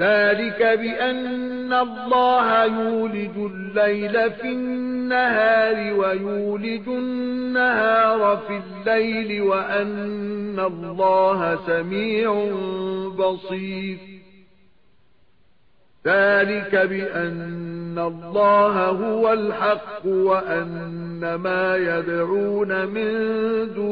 ذَلِكَ بِأَنَّ اللَّهَ يُولِجُ اللَّيْلَ فِي النَّهَارِ وَيُولِجُ النَّهَارَ فِي اللَّيْلِ وَأَنَّ اللَّهَ سَمِيعٌ بَصِيرٌ. ذَلِكَ بِأَنَّ اللَّهَ هُوَ الْحَقُّ وَأَنَّ مَا يَدْعُونَ مِن